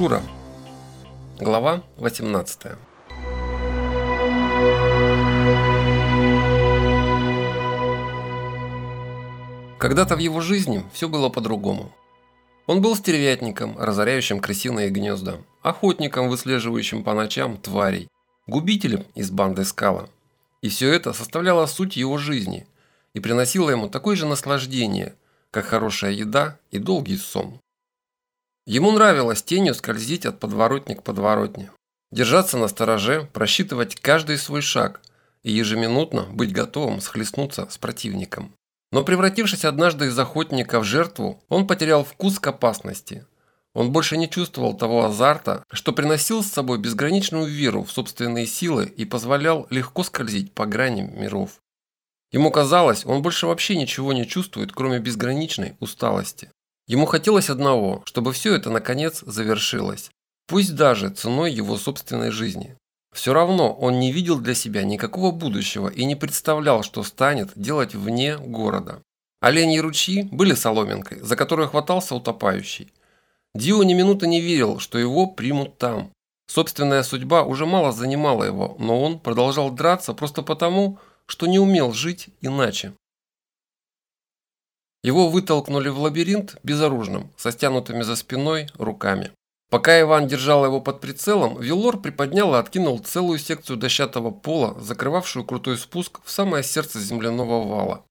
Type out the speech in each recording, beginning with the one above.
Шура. Глава 18. Когда-то в его жизни все было по-другому. Он был стервятником, разоряющим крысиные гнезда, охотником, выслеживающим по ночам тварей, губителем из банды Скала. И все это составляло суть его жизни и приносило ему такое же наслаждение, как хорошая еда и долгий сон. Ему нравилось тенью скользить от подворотни к подворотне, держаться на стороже, просчитывать каждый свой шаг и ежеминутно быть готовым схлестнуться с противником. Но превратившись однажды из охотника в жертву, он потерял вкус к опасности. Он больше не чувствовал того азарта, что приносил с собой безграничную веру в собственные силы и позволял легко скользить по граням миров. Ему казалось, он больше вообще ничего не чувствует, кроме безграничной усталости. Ему хотелось одного, чтобы все это наконец завершилось, пусть даже ценой его собственной жизни. Все равно он не видел для себя никакого будущего и не представлял, что станет делать вне города. Оленьи ручьи были соломинкой, за которую хватался утопающий. Дио ни минуты не верил, что его примут там. Собственная судьба уже мало занимала его, но он продолжал драться просто потому, что не умел жить иначе. Его вытолкнули в лабиринт безоружным, со стянутыми за спиной руками. Пока Иван держал его под прицелом, Виллор приподнял и откинул целую секцию дощатого пола, закрывавшую крутой спуск в самое сердце земляного вала.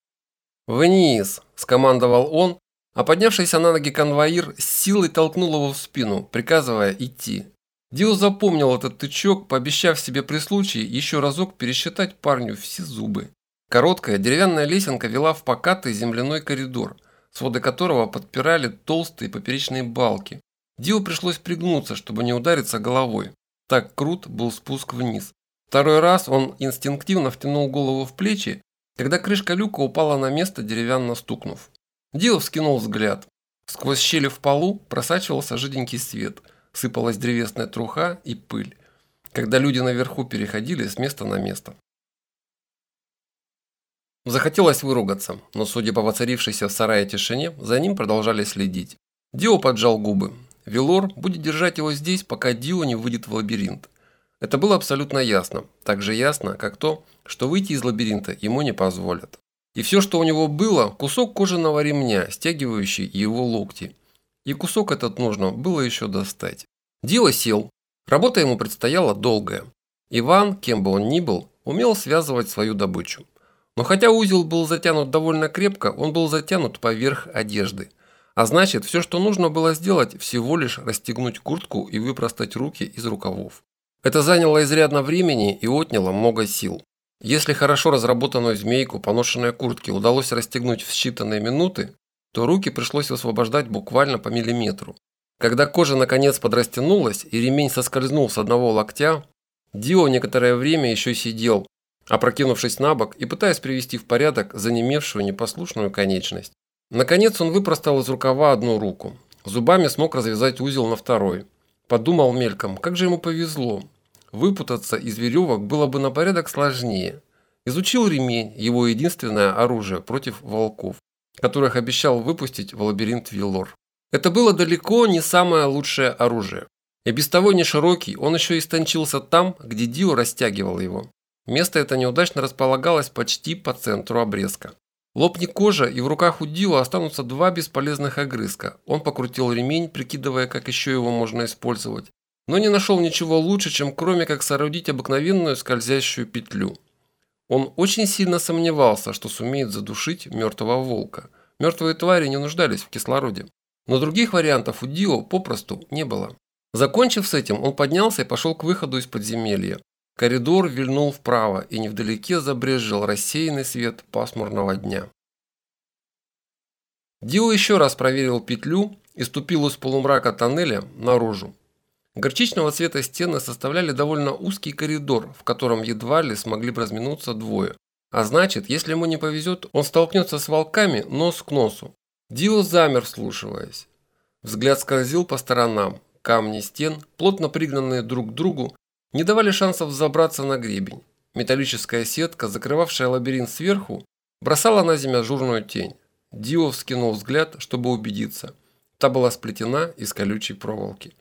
«Вниз!» – скомандовал он, а поднявшийся на ноги конвоир с силой толкнул его в спину, приказывая идти. Дио запомнил этот тычок, пообещав себе при случае еще разок пересчитать парню все зубы. Короткая деревянная лесенка вела в покатый земляной коридор, своды которого подпирали толстые поперечные балки. Дио пришлось пригнуться, чтобы не удариться головой. Так крут был спуск вниз. Второй раз он инстинктивно втянул голову в плечи, когда крышка люка упала на место, деревянно стукнув. Дио вскинул взгляд. Сквозь щели в полу просачивался жиденький свет, сыпалась древесная труха и пыль, когда люди наверху переходили с места на место. Захотелось выругаться, но, судя по воцарившейся в сарае тишине, за ним продолжали следить. Дио поджал губы. Вилор будет держать его здесь, пока Дио не выйдет в лабиринт. Это было абсолютно ясно. Так же ясно, как то, что выйти из лабиринта ему не позволят. И все, что у него было, кусок кожаного ремня, стягивающий его локти. И кусок этот нужно было еще достать. Дио сел. Работа ему предстояла долгая. Иван, кем бы он ни был, умел связывать свою добычу. Но хотя узел был затянут довольно крепко, он был затянут поверх одежды. А значит, все, что нужно было сделать, всего лишь расстегнуть куртку и выпростать руки из рукавов. Это заняло изрядно времени и отняло много сил. Если хорошо разработанную змейку поношенной куртки удалось расстегнуть в считанные минуты, то руки пришлось высвобождать буквально по миллиметру. Когда кожа наконец подрастянулась и ремень соскользнул с одного локтя, Дио некоторое время еще сидел, опрокинувшись на бок и пытаясь привести в порядок занемевшую непослушную конечность. Наконец он выпростал из рукава одну руку. Зубами смог развязать узел на второй. Подумал мельком, как же ему повезло. Выпутаться из веревок было бы на порядок сложнее. Изучил ремень, его единственное оружие против волков, которых обещал выпустить в лабиринт Виллор. Это было далеко не самое лучшее оружие. И без того не широкий, он еще истончился там, где Дио растягивал его. Место это неудачно располагалось почти по центру обрезка. Лопни кожа, и в руках у Дио останутся два бесполезных огрызка. Он покрутил ремень, прикидывая, как еще его можно использовать. Но не нашел ничего лучше, чем кроме как соорудить обыкновенную скользящую петлю. Он очень сильно сомневался, что сумеет задушить мертвого волка. Мертвые твари не нуждались в кислороде. Но других вариантов у Дио попросту не было. Закончив с этим, он поднялся и пошел к выходу из подземелья. Коридор вильнул вправо, и невдалеке забрезжил рассеянный свет пасмурного дня. Дио еще раз проверил петлю и ступил из полумрака тоннеля наружу. Горчичного цвета стены составляли довольно узкий коридор, в котором едва ли смогли бы разминуться двое. А значит, если ему не повезет, он столкнется с волками нос к носу. Дио замер, вслушиваясь. Взгляд скользил по сторонам. Камни стен, плотно пригнанные друг к другу, не давали шансов забраться на гребень. Металлическая сетка, закрывавшая лабиринт сверху, бросала на землю ажурную тень. Дио вскинул взгляд, чтобы убедиться. Та была сплетена из колючей проволоки.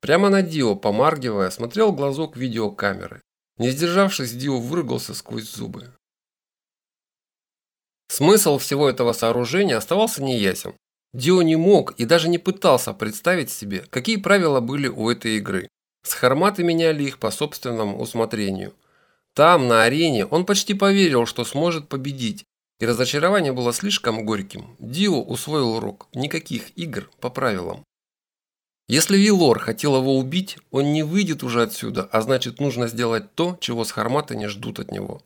Прямо на Дио, помаргивая, смотрел глазок видеокамеры. Не сдержавшись, Дио выругался сквозь зубы. Смысл всего этого сооружения оставался неясен. Дио не мог и даже не пытался представить себе, какие правила были у этой игры. Схарматы меняли их по собственному усмотрению. Там, на арене, он почти поверил, что сможет победить, и разочарование было слишком горьким. Дио усвоил урок. Никаких игр по правилам. Если Вилор хотел его убить, он не выйдет уже отсюда, а значит нужно сделать то, чего схарматы не ждут от него.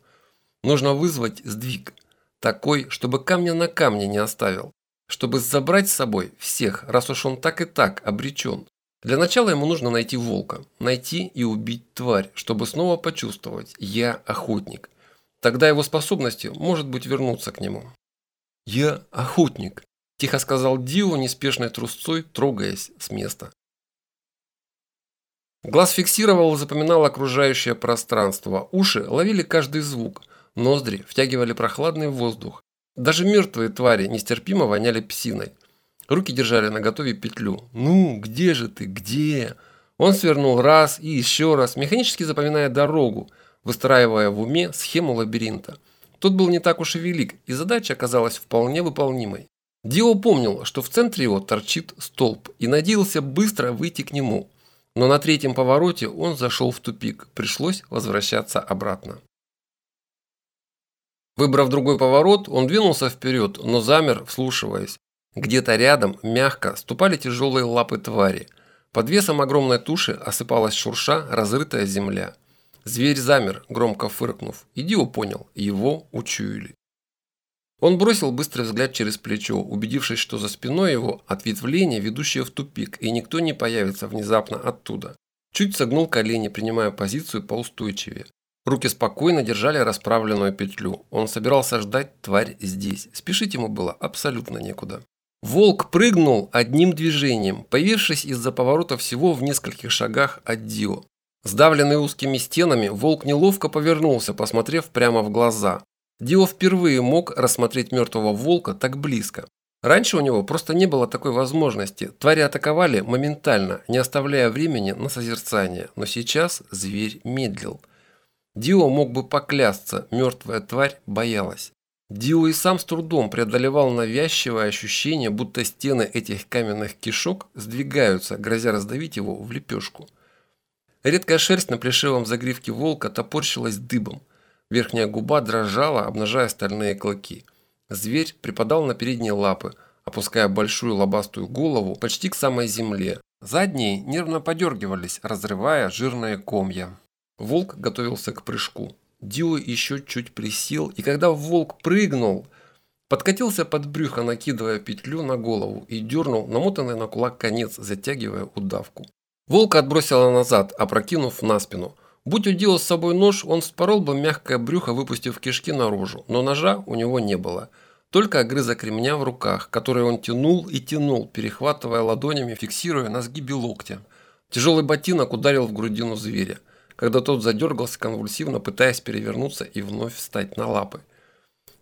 Нужно вызвать сдвиг. Такой, чтобы камня на камне не оставил. Чтобы забрать с собой всех, раз уж он так и так обречен. Для начала ему нужно найти волка. Найти и убить тварь, чтобы снова почувствовать «я охотник». Тогда его способности, может быть, вернуться к нему. «Я охотник», – тихо сказал Дио неспешной трусцой, трогаясь с места. Глаз фиксировал и запоминал окружающее пространство. Уши ловили каждый звук. Ноздри втягивали прохладный воздух. Даже мертвые твари нестерпимо воняли псиной. Руки держали на готове петлю. «Ну, где же ты? Где?» Он свернул раз и еще раз, механически запоминая дорогу, выстраивая в уме схему лабиринта. Тот был не так уж и велик, и задача оказалась вполне выполнимой. Дио помнил, что в центре его торчит столб, и надеялся быстро выйти к нему. Но на третьем повороте он зашел в тупик, пришлось возвращаться обратно. Выбрав другой поворот, он двинулся вперед, но замер, вслушиваясь. Где-то рядом, мягко, ступали тяжелые лапы твари. Под весом огромной туши осыпалась шурша разрытая земля. Зверь замер, громко фыркнув, и Дио понял, его учуяли. Он бросил быстрый взгляд через плечо, убедившись, что за спиной его ответвление, ведущее в тупик, и никто не появится внезапно оттуда. Чуть согнул колени, принимая позицию поустойчивее. Руки спокойно держали расправленную петлю. Он собирался ждать тварь здесь. Спешить ему было абсолютно некуда. Волк прыгнул одним движением, появившись из-за поворота всего в нескольких шагах от Дио. Сдавленный узкими стенами, волк неловко повернулся, посмотрев прямо в глаза. Дио впервые мог рассмотреть мертвого волка так близко. Раньше у него просто не было такой возможности. Твари атаковали моментально, не оставляя времени на созерцание. Но сейчас зверь медлил. Дио мог бы поклясться, мертвая тварь боялась. Дио и сам с трудом преодолевал навязчивое ощущение, будто стены этих каменных кишок сдвигаются, грозя раздавить его в лепешку. Редкая шерсть на плешивом загривке волка топорщилась дыбом. Верхняя губа дрожала, обнажая стальные клыки. Зверь припадал на передние лапы, опуская большую лобастую голову почти к самой земле. Задние нервно подергивались, разрывая жирные комья. Волк готовился к прыжку. Дио еще чуть присел, и когда волк прыгнул, подкатился под брюхо, накидывая петлю на голову и дернул намотанный на кулак конец, затягивая удавку. Волка отбросило назад, опрокинув на спину. Будь у Дио с собой нож, он вспорол бы мягкое брюхо, выпустив кишки наружу, но ножа у него не было. Только огрызок ремня в руках, который он тянул и тянул, перехватывая ладонями, фиксируя на сгибе локтя. Тяжелый ботинок ударил в грудину зверя когда тот задергался конвульсивно, пытаясь перевернуться и вновь встать на лапы.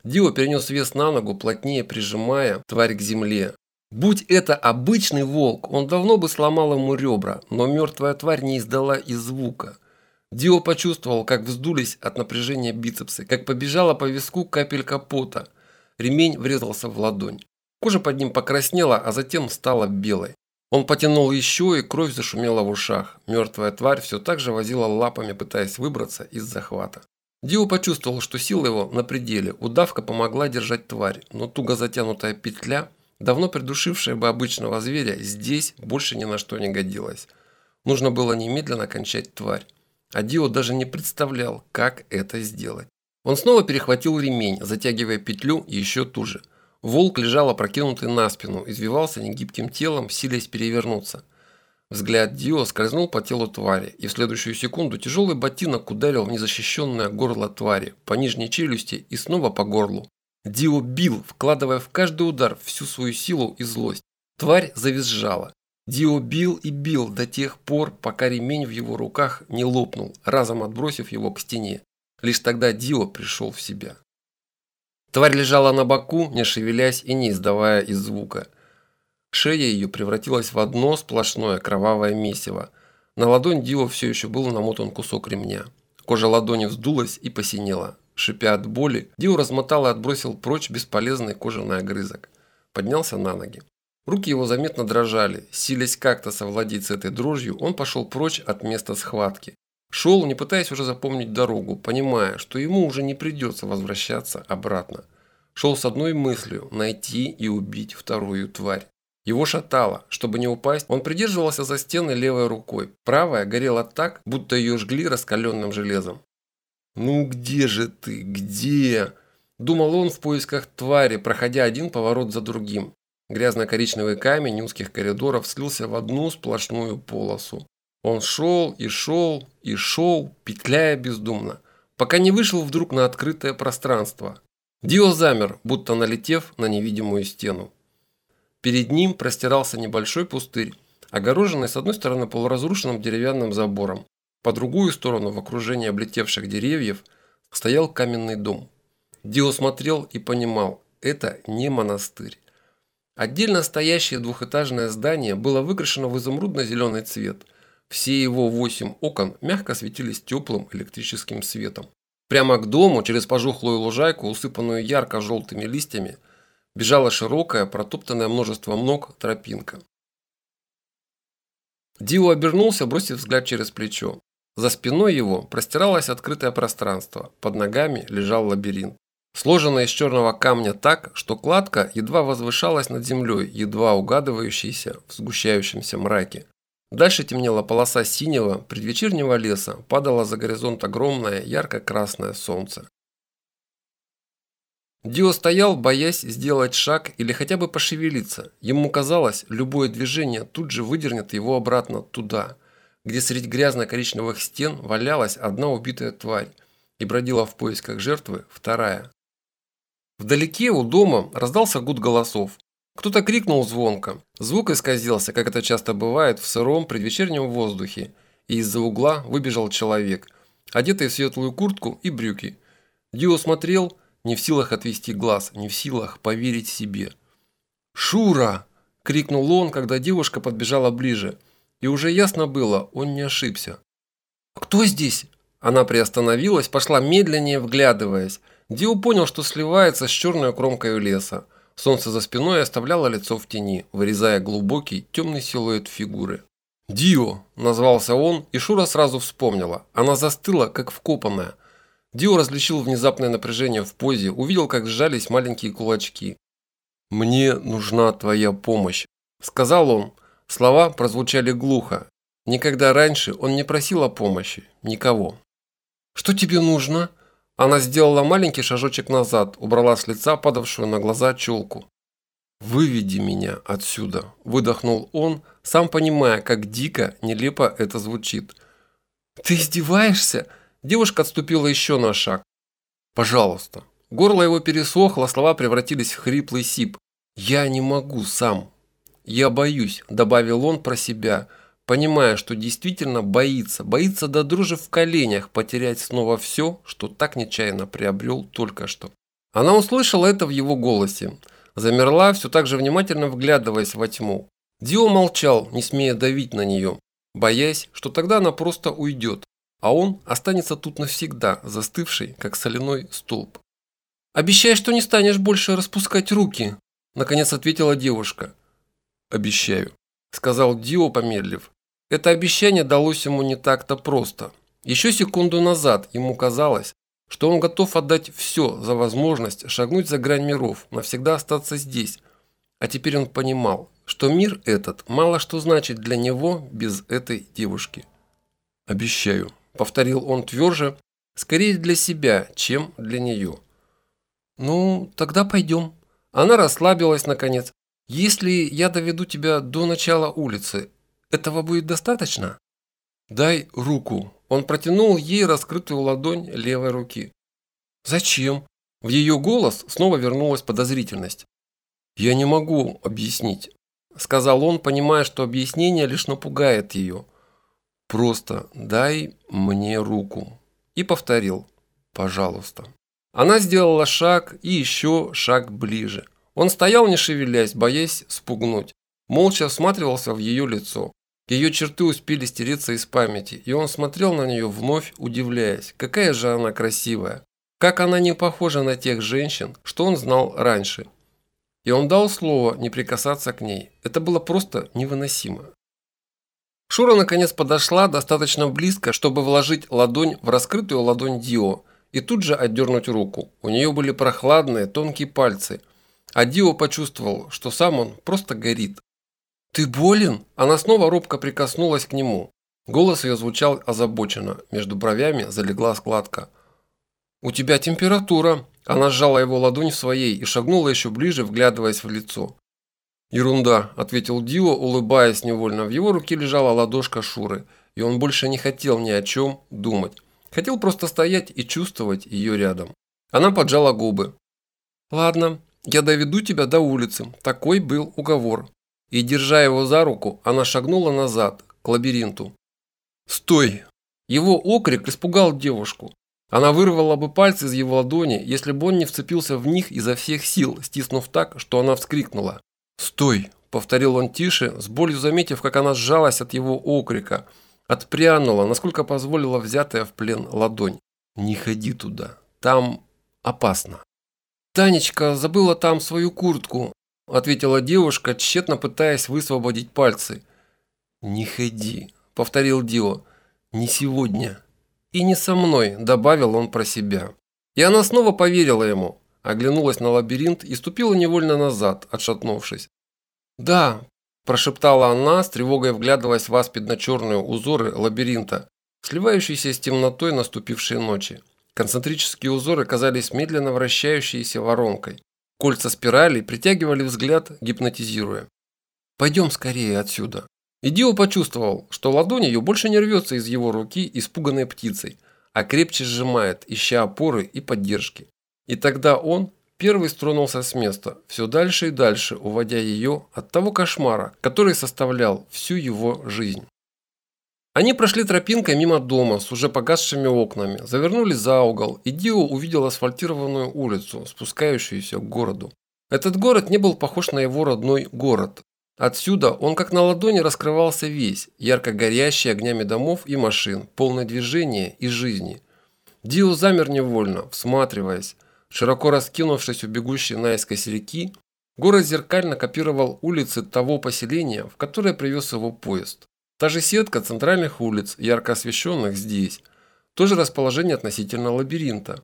Дио перенес вес на ногу, плотнее прижимая тварь к земле. Будь это обычный волк, он давно бы сломал ему ребра, но мертвая тварь не издала и звука. Дио почувствовал, как вздулись от напряжения бицепсы, как побежала по виску капелька пота. Ремень врезался в ладонь. Кожа под ним покраснела, а затем стала белой. Он потянул еще, и кровь зашумела в ушах. Мертвая тварь все так же возила лапами, пытаясь выбраться из захвата. Дио почувствовал, что сила его на пределе. Удавка помогла держать тварь, но туго затянутая петля, давно придушившая бы обычного зверя, здесь больше ни на что не годилась. Нужно было немедленно кончать тварь. А Дио даже не представлял, как это сделать. Он снова перехватил ремень, затягивая петлю еще туже – Волк лежал опрокинутый на спину, извивался негибким телом, силясь перевернуться. Взгляд Дио скользнул по телу твари, и в следующую секунду тяжелый ботинок ударил в незащищенное горло твари, по нижней челюсти и снова по горлу. Дио бил, вкладывая в каждый удар всю свою силу и злость. Тварь завизжала. Дио бил и бил до тех пор, пока ремень в его руках не лопнул, разом отбросив его к стене. Лишь тогда Дио пришел в себя. Тварь лежала на боку, не шевелясь и не издавая и звука. Шея ее превратилась в одно сплошное кровавое месиво. На ладонь Дио все еще был намотан кусок ремня. Кожа ладони вздулась и посинела. Шипя от боли, Дио размотал и отбросил прочь бесполезный кожаный огрызок. Поднялся на ноги. Руки его заметно дрожали. Силясь как-то совладеть с этой дрожью, он пошел прочь от места схватки. Шел, не пытаясь уже запомнить дорогу, понимая, что ему уже не придется возвращаться обратно. Шел с одной мыслью – найти и убить вторую тварь. Его шатало. Чтобы не упасть, он придерживался за стены левой рукой. Правая горела так, будто ее жгли раскаленным железом. «Ну где же ты? Где?» Думал он в поисках твари, проходя один поворот за другим. Грязно-коричневый камень узких коридоров слился в одну сплошную полосу. Он шел и шел и шел, петляя бездумно, пока не вышел вдруг на открытое пространство. Дио замер, будто налетев на невидимую стену. Перед ним простирался небольшой пустырь, огороженный с одной стороны полуразрушенным деревянным забором, по другую сторону в окружении облетевших деревьев стоял каменный дом. Дио смотрел и понимал, это не монастырь. Отдельно стоящее двухэтажное здание было выкрашено в изумрудно-зеленый цвет. Все его восемь окон мягко светились теплым электрическим светом. Прямо к дому, через пожухлую лужайку, усыпанную ярко-желтыми листьями, бежала широкая, протоптанная множеством ног тропинка. Дио обернулся, бросив взгляд через плечо. За спиной его простиралось открытое пространство, под ногами лежал лабиринт сложенная из черного камня так, что кладка едва возвышалась над землей, едва угадывающейся в сгущающемся мраке. Дальше темнела полоса синего предвечернего леса, падало за горизонт огромное ярко-красное солнце. Дио стоял, боясь сделать шаг или хотя бы пошевелиться. Ему казалось, любое движение тут же выдернет его обратно туда, где среди грязно-коричневых стен валялась одна убитая тварь и бродила в поисках жертвы вторая. Вдалеке у дома раздался гуд голосов. Кто-то крикнул звонко. Звук исказился, как это часто бывает в сыром предвечернем воздухе, и из-за угла выбежал человек, одетый в светлую куртку и брюки. Дио смотрел, не в силах отвести глаз, не в силах поверить себе. «Шура!» – крикнул он, когда девушка подбежала ближе. И уже ясно было, он не ошибся. «Кто здесь?» Она приостановилась, пошла медленнее, вглядываясь – Дио понял, что сливается с черной кромкой леса. Солнце за спиной оставляло лицо в тени, вырезая глубокий темный силуэт фигуры. «Дио!» – назвался он, и Шура сразу вспомнила. Она застыла, как вкопанная. Дио различил внезапное напряжение в позе, увидел, как сжались маленькие кулачки. «Мне нужна твоя помощь», – сказал он. Слова прозвучали глухо. Никогда раньше он не просил о помощи. Никого. «Что тебе нужно?» Она сделала маленький шажочек назад, убрала с лица падавшую на глаза челку. «Выведи меня отсюда», – выдохнул он, сам понимая, как дико, нелепо это звучит. «Ты издеваешься?» Девушка отступила еще на шаг. «Пожалуйста». Горло его пересохло, слова превратились в хриплый сип. «Я не могу сам». «Я боюсь», – добавил он про себя – понимая, что действительно боится, боится до дрожи в коленях потерять снова все, что так нечаянно приобрел только что. Она услышала это в его голосе, замерла, все так же внимательно вглядываясь во тьму. Дио молчал, не смея давить на нее, боясь, что тогда она просто уйдет, а он останется тут навсегда, застывший, как соляной столб. «Обещай, что не станешь больше распускать руки», – наконец ответила девушка. «Обещаю», – сказал Дио, помедлив. Это обещание далось ему не так-то просто. Еще секунду назад ему казалось, что он готов отдать все за возможность шагнуть за грань миров, навсегда остаться здесь. А теперь он понимал, что мир этот мало что значит для него без этой девушки. «Обещаю», – повторил он тверже, скорее для себя, чем для нее. «Ну, тогда пойдем». Она расслабилась наконец. «Если я доведу тебя до начала улицы, этого будет достаточно? Дай руку. Он протянул ей раскрытую ладонь левой руки. Зачем? В ее голос снова вернулась подозрительность. Я не могу объяснить, сказал он, понимая, что объяснение лишь напугает ее. Просто дай мне руку. И повторил. Пожалуйста. Она сделала шаг и еще шаг ближе. Он стоял, не шевелясь, боясь спугнуть. Молча всматривался в ее лицо. Ее черты успели стереться из памяти, и он смотрел на нее вновь, удивляясь, какая же она красивая. Как она не похожа на тех женщин, что он знал раньше. И он дал слово не прикасаться к ней. Это было просто невыносимо. Шура наконец подошла достаточно близко, чтобы вложить ладонь в раскрытую ладонь Дио и тут же отдернуть руку. У нее были прохладные, тонкие пальцы. А Дио почувствовал, что сам он просто горит. «Ты болен?» Она снова робко прикоснулась к нему. Голос ее звучал озабоченно. Между бровями залегла складка. «У тебя температура!» Она сжала его ладонь в своей и шагнула еще ближе, вглядываясь в лицо. «Ерунда», – ответил Дио, улыбаясь невольно. В его руке лежала ладошка Шуры, и он больше не хотел ни о чем думать. Хотел просто стоять и чувствовать ее рядом. Она поджала губы. «Ладно, я доведу тебя до улицы». Такой был уговор. И, держа его за руку, она шагнула назад, к лабиринту. «Стой!» Его окрик испугал девушку. Она вырвала бы пальцы из его ладони, если бы он не вцепился в них изо всех сил, стиснув так, что она вскрикнула. «Стой!» – повторил он тише, с болью заметив, как она сжалась от его окрика. Отпрянула, насколько позволила взятая в плен ладонь. «Не ходи туда. Там опасно». «Танечка забыла там свою куртку», – ответила девушка, тщетно пытаясь высвободить пальцы. «Не ходи», – повторил Дио. «Не сегодня». «И не со мной», – добавил он про себя. И она снова поверила ему, оглянулась на лабиринт и ступила невольно назад, отшатнувшись. «Да», – прошептала она, с тревогой вглядываясь в аспидно-черные узоры лабиринта, сливающиеся с темнотой наступившей ночи. Концентрические узоры казались медленно вращающейся воронкой. Кольца спирали притягивали взгляд, гипнотизируя. «Пойдем скорее отсюда». И Дио почувствовал, что ладонь ее больше не рвется из его руки, испуганной птицей, а крепче сжимает, ища опоры и поддержки. И тогда он первый стронулся с места, все дальше и дальше, уводя ее от того кошмара, который составлял всю его жизнь. Они прошли тропинкой мимо дома с уже погасшими окнами, завернули за угол, и Дио увидел асфальтированную улицу, спускающуюся к городу. Этот город не был похож на его родной город. Отсюда он как на ладони раскрывался весь, ярко горящий огнями домов и машин, полное движения и жизни. Дио замер невольно, всматриваясь. Широко раскинувшись у бегущей наискось реки, город зеркально копировал улицы того поселения, в которое привез его поезд. Та же сетка центральных улиц, ярко освещенных здесь. То же расположение относительно лабиринта.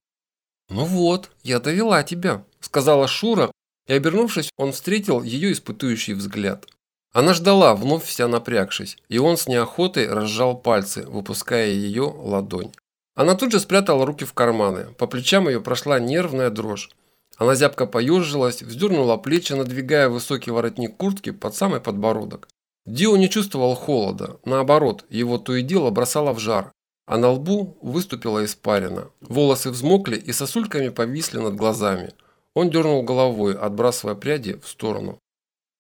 «Ну вот, я довела тебя», – сказала Шура, и, обернувшись, он встретил ее испытующий взгляд. Она ждала, вновь вся напрягшись, и он с неохотой разжал пальцы, выпуская ее ладонь. Она тут же спрятала руки в карманы, по плечам ее прошла нервная дрожь. Она зябко поежилась, вздернула плечи, надвигая высокий воротник куртки под самый подбородок. Дио не чувствовал холода, наоборот, его то и дело бросало в жар, а на лбу выступила испарина. Волосы взмокли и сосульками повисли над глазами. Он дернул головой, отбрасывая пряди в сторону.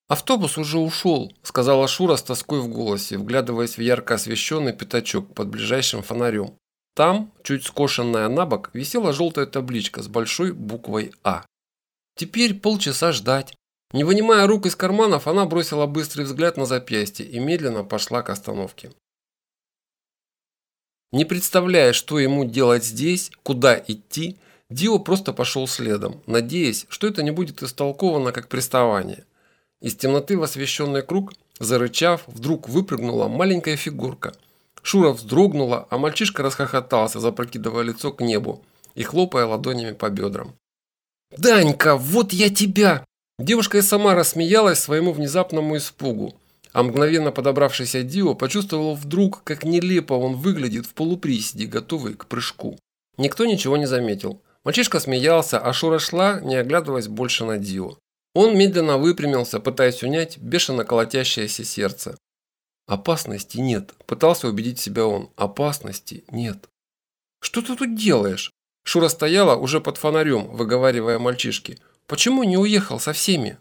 «Автобус уже ушел», – сказала Шура с тоской в голосе, вглядываясь в ярко освещенный пятачок под ближайшим фонарем. Там, чуть скошенная на бок, висела желтая табличка с большой буквой «А». «Теперь полчаса ждать». Не вынимая рук из карманов, она бросила быстрый взгляд на запястье и медленно пошла к остановке. Не представляя, что ему делать здесь, куда идти, Дио просто пошел следом, надеясь, что это не будет истолковано как приставание. Из темноты в освещенный круг, зарычав, вдруг выпрыгнула маленькая фигурка. Шура вздрогнула, а мальчишка расхохотался, запрокидывая лицо к небу и хлопая ладонями по бедрам. «Данька, вот я тебя!» Девушка и сама рассмеялась своему внезапному испугу, а мгновенно подобравшийся Дио почувствовал вдруг, как нелепо он выглядит в полуприседе, готовый к прыжку. Никто ничего не заметил. Мальчишка смеялся, а Шура шла, не оглядываясь больше на Дио. Он медленно выпрямился, пытаясь унять бешено колотящееся сердце. «Опасности нет», – пытался убедить себя он. «Опасности нет». «Что ты тут делаешь?» Шура стояла уже под фонарем, выговаривая мальчишке – Почему не уехал со всеми?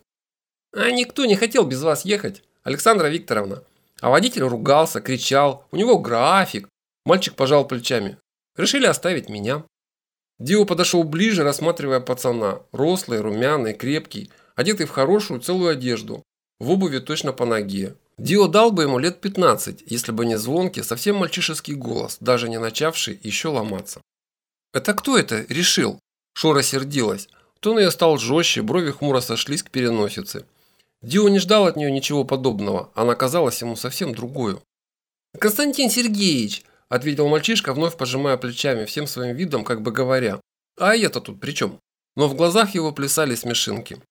А никто не хотел без вас ехать, Александра Викторовна. А водитель ругался, кричал, у него график. Мальчик пожал плечами. Решили оставить меня. Дио подошел ближе, рассматривая пацана. Рослый, румяный, крепкий, одетый в хорошую целую одежду. В обуви точно по ноге. Дио дал бы ему лет 15, если бы не звонкий, совсем мальчишеский голос, даже не начавший еще ломаться. «Это кто это решил?» Шура сердилась. Тон ее стал жестче, брови хмуро сошлись к переносице. Дио не ждал от нее ничего подобного, она казалась ему совсем другую. «Константин Сергеевич!» – ответил мальчишка, вновь пожимая плечами, всем своим видом, как бы говоря. «А я-то тут при чем?» Но в глазах его плясали смешинки.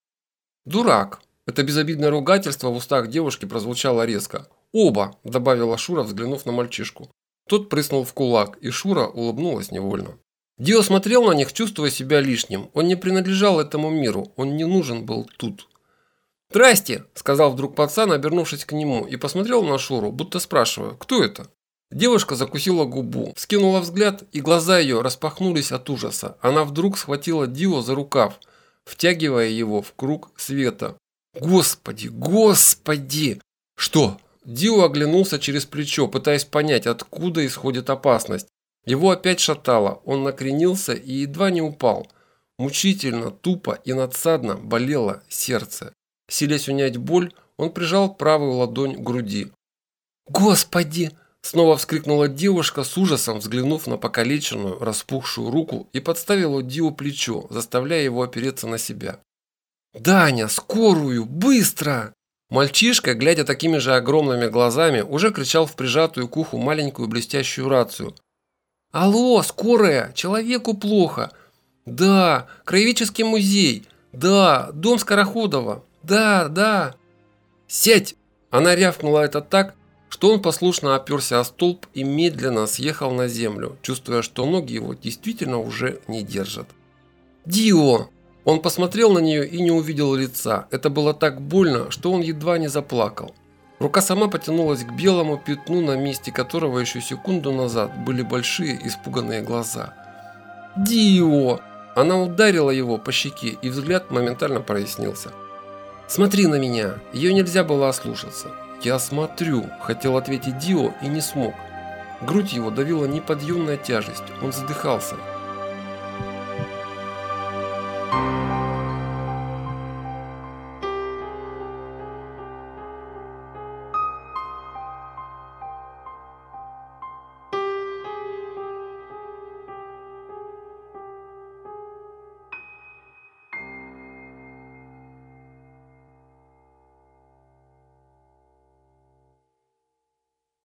«Дурак!» – это безобидное ругательство в устах девушки прозвучало резко. «Оба!» – добавила Шура, взглянув на мальчишку. Тот прыснул в кулак, и Шура улыбнулась невольно. Дио смотрел на них, чувствуя себя лишним. Он не принадлежал этому миру, он не нужен был тут. «Здрасте!» – сказал вдруг пацан, обернувшись к нему, и посмотрел на Шуру, будто спрашивая, кто это? Девушка закусила губу, скинула взгляд, и глаза ее распахнулись от ужаса. Она вдруг схватила Дио за рукав, втягивая его в круг света. «Господи, господи!» «Что?» Дио оглянулся через плечо, пытаясь понять, откуда исходит опасность. Его опять шатало, он накренился и едва не упал. Мучительно, тупо и надсадно болело сердце. Силясь унять боль, он прижал правую ладонь к груди. «Господи!» – снова вскрикнула девушка с ужасом, взглянув на покалеченную, распухшую руку и подставила Дио плечо, заставляя его опереться на себя. «Даня, скорую! Быстро!» Мальчишка, глядя такими же огромными глазами, уже кричал в прижатую к уху маленькую блестящую рацию – Алло, скорая, человеку плохо. Да, краеведческий музей. Да, дом Скороходова. Да, да. Сядь! Она рявкнула это так, что он послушно оперся о столб и медленно съехал на землю, чувствуя, что ноги его действительно уже не держат. «Дио!» Он посмотрел на нее и не увидел лица. Это было так больно, что он едва не заплакал. Рука сама потянулась к белому пятну, на месте которого еще секунду назад были большие испуганные глаза. «Дио!» Она ударила его по щеке, и взгляд моментально прояснился. «Смотри на меня!» Ее нельзя было ослушаться. «Я смотрю!» – хотел ответить Дио и не смог. Грудь его давила неподъемная тяжесть, он задыхался.